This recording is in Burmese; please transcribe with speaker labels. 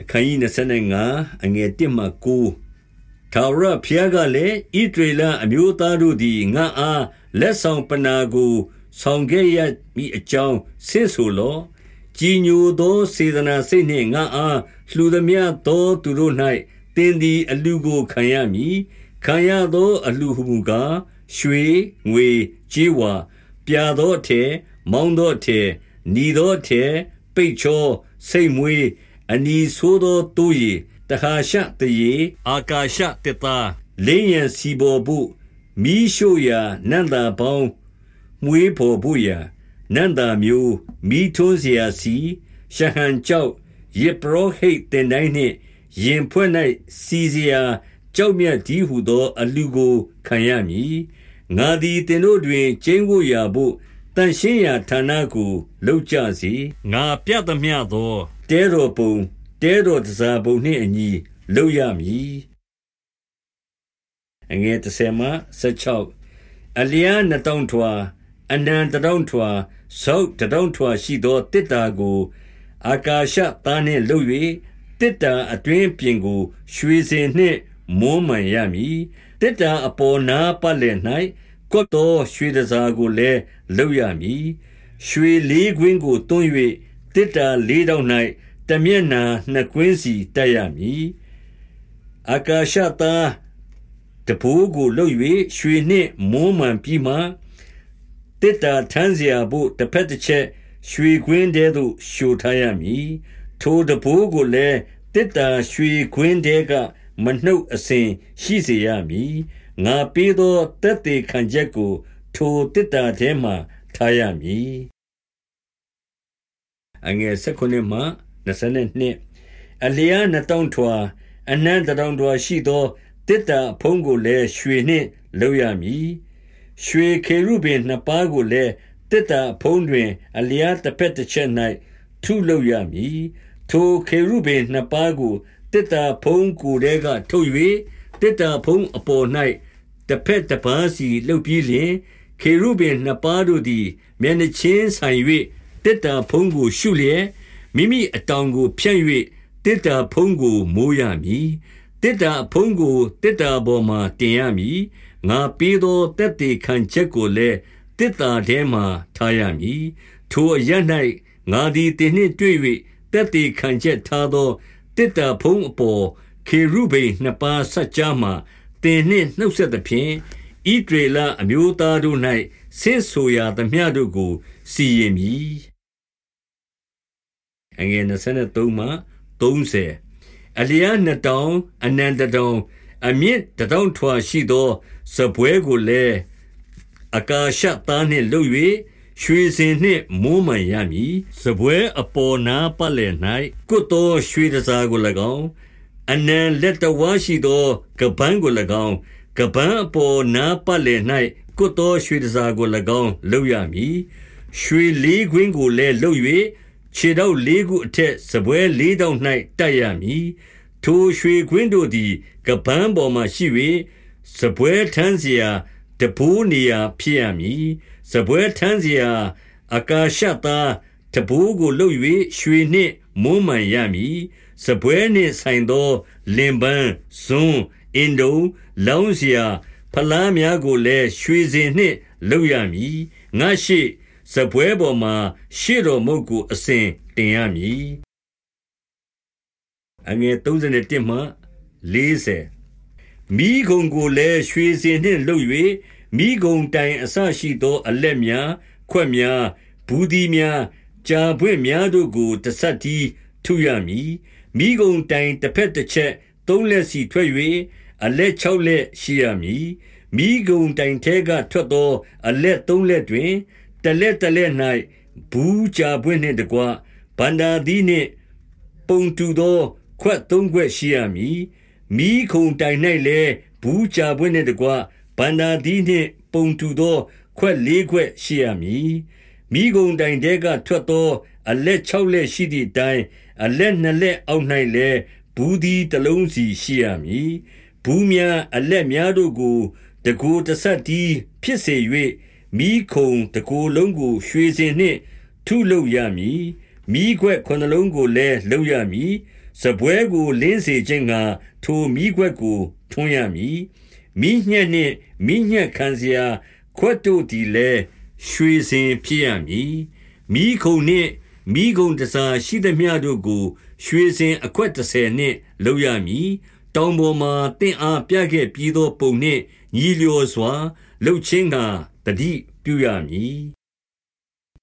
Speaker 1: အခန်းကြီး25အငယ်1မှ9ထာဝရဘုရားကလည်းဣဒရေလအမျိုးသားတို့သည်ငါအားလက်ဆောင်ပနာကိုဆောင်ခဲ့ရမည်အကြောင်းဆင့်ဆိုလော့ကြည်ညိုသောစေတနာစိတ်နှင့်ငါအားလှူသည်များသောသူတို့၌တင်းသည်အလူကိုခံရမည်ခံရသောအလူဟုမူကားရွှေငွေကြေးဝါပြာသောအထည်မောင်းသောအထည်ညီသောအထည်ပိတ်ချောစိတ်မွေး အနီဆိုးသောတိုးရီတဟာရှတရေအာကာရှတေတာလင်းရန်စီဘောဘုမီးရှို့ရာနန္တာပေါင်းမွေးဖို့ဖို့ရာနန္တာမျိုးမိထွန်းเสียစီရှဟန်ကြောက်ယေပရောဟိတ်တင်တိုင်းနှင့်ရင်ဖွဲ့၌စီစရာကြောက်မြတ်ဒီဟုသော အလူကိုခံရမည်ငါသည်တင်တို့တွင်ကျင်းဝရာဘို့တန်ရှင်းရာဌာနကိုလောက်ကြစေငါပြတ်သမျှသော တဲတော်ပုံတဲတော်တစားပုံနှင့်အညီလောက်ရမည်အငယ်30မှ16အလျားနှစ်တောင်ထွာအနန္တတောင်ထွာဆောက်တောင်ထွာရှိသောတစ်တာကိုအာကာရှသားနှင့်လှုပ်၍တစ်တာအတွင်းပြင်ကို ရွှေစင်နှင့်မွမ်းမံရမည်တစ်တာအပေါ်နာပတ်လည်၌ကွတ်သောရွှေတစားကိုလည်းလှုပ်ရမည်ရွှေလေးကွင်းကိုတွန်း၍တစ်တာလေးတောင်၌ တမျက်နာနှစ်ကွင်းစီတက်ရမည်အာကာရှသားတဘိုးကိုလှုပ်၍ရွှေနှင့်မွမ်းမံပြီးမှတစ်တာထမ်းเสียဖို့တစ်ဖက်တစ်ချက်ရွှေကွင်းတဲသို့ရှို့ထားရမည်ထိုတဘိုးကိုလည်းတစ်တာရွှေကွင်းတဲကမနှုတ်အစဉ်ရှိစေရမည်ငါပေးသောတက်တေခံချက်ကို ထိုတစ်တာထဲမှထားရမည်အငယ်၁၉မှ 22အလျားနှစ်တောင်ထွာအနန္တတောင်ထွာရှိသောတစ်တာဖုံးကိုလည်းရွှေနှင့်လုပ်ရမည်ရွှေခေရုပင်နှစ်ပါးကိုလည်းတစ်တာဖုံးတွင် အလျားတစ်ဖက်တစ်ချက်၌ထုလုပ်ရမည်ထိုခေရုပင်နှစ်ပါးကိုတစ်တာဖုံးကိုယ်တဲကထုတ်၍တစ်တာဖုံးအပေါ်၌တစ်ဖက်တစ်ပါးစီလှုပ်ပြီးလျင်ခေရုပင်နှစ်ပါးတို့သည် မျက်နှချင်းဆိုင်၍တစ်တာဖုံးကိုရှုလျက် မိမိအတောင်ကိုဖြန့်၍တစ်တာဖုံးကိုမိုးရမည်တစ်တာဖုံးကိုတစ်တာပေါ်မှတင်ရမည်ငါပေးသောတက်တေခံချက်ကိုလည်းတစ်တာထဲမှထားရမည်ထိုအရ၌ငါသည်တင်နှင့်တွေ့၍တက်တေခံချက်ထားသောတစ်တာဖုံးအပေါ်ခေရုဗိန်နှစ်ပါးဆက်ကြားမှတင်နှင့်နှုတ်ဆက်သဖြင့်ဣဒရေလအမျိုးသားတို့၌ဆင့်ဆိုရာသမျှတို့ကိုစီရင်မည် အငယ်23မှ30အလျားနှစ်တောင်အနန္တတောင်အမြင့်တတောင်ထွာရှိသောစပွဲကိုလည်းအကာရှသားနှင့်လှုပ်၍ရွှေစင်နှင့်မိုးမှန်ရမည်စပွဲအပေါ်နာပတ်လည်၌ကုတ်သောရွှေတစားကို၎င်းအနံလက်တဝါရှိသောကပန်းကို၎င်းကပန်းအပေါ်နာပတ်လည်၌ကုတ်သောရွှေတစားကို၎င်းလှုပ်ရမည်ရွှေလေးခွင်းကိုလည်းလှုပ်၍ ခြေတော့လေးခုအထက်စပွဲလေးတောင်၌တက်ရမည်ထိုရွှေခွင်းတို့သည်ကပန်းပေါ်မှရှိ၍စပွဲထမ်းเสียတဘိုးနေရာဖြစ်ရမည်စပွဲထမ်းเสียအာကာရှသားတဘိုးကိုလှုပ်၍ရွှေနှင့်မွမ်းမံရမည်စပွဲနှင့်ဆိုင်သောလင်ပန်းဇွန်းအင်ဒုံလောင်းเสียဖလားများကိုလည်းရွှေစင်နှင့်လှုပ်ရမည်ငါရှိ စပွဲပေါ်မှာ ရှေ့တော်မုတ်ကို အစဉ်တင်ရမည်အငယ်31မှ40မိဂုံကိုလည်း ရွှေစင်နှင့်လှုပ်၍မိဂုံတိုင်အဆရှိသော အလက်များ ခွက်များ ဘူးဒီများ ကြာပွင့်များတို့ကိုတဆက်တီးထုရမည်မိဂုံတိုင်တစ်ဖက်တစ်ချက်သုံးလက်စီထွက်၍အလက်၆လက်ရှိရမည်မိဂုံတိုင်ထဲကထွက်သော အလက်သုံးလက်တွင် တလက်တလက်၌ဘူးကြာပွင့်နှင့်တကွဗန္ဒာသီးနှင့်ပုံတူသောခွက်သုံးခွက်ရှိရမည်မိခုံတိုင်၌လည်းဘူးကြာပွင့်နှင့်တကွဗန္ဒာသီးနှင့်ပုံတူသောခွက်လေးခွက်ရှိရမည်မိဂုံတိုင်တဲကထွက်သော အလက်၆လက်ရှိသည့်အတိုင်းအလက်နှစ်လက်အောက်၌လည်းဘူးဒီတလုံးစီရှိရမည်ဘူးများအလက်များတို့ကိုတကူတဆက်တီးဖြစ်စေ၍ မိခုံတကူလုံးကို ရွှေစင်နှင့် ထုလုပ်ရမည်မိခွက်ခုနှလုံးကိုလည်းလုပ်ရမည်စစပွဲကိုလင်းစေခြင်းငှါထိုမီးခွက်ကို ထွန်းရမည်မီးညှက်နှင့်မီးညှက်ခံစရာခွက်တို့သည်လည်းရွှေစင်ဖြစ်ရမည်မီးခုံနှင့်မီးခုံတစားရှိသမျှတို့ကို ရွှေစင်အခွက်30နှင့်လုပ်ရမည်တောင်ပေါ်မှတင့်အားပြခဲ့ပြီးသောပုံနှင့်ညီလျော်စွာလှုပ်ခြင်းက တတိပြုရမည်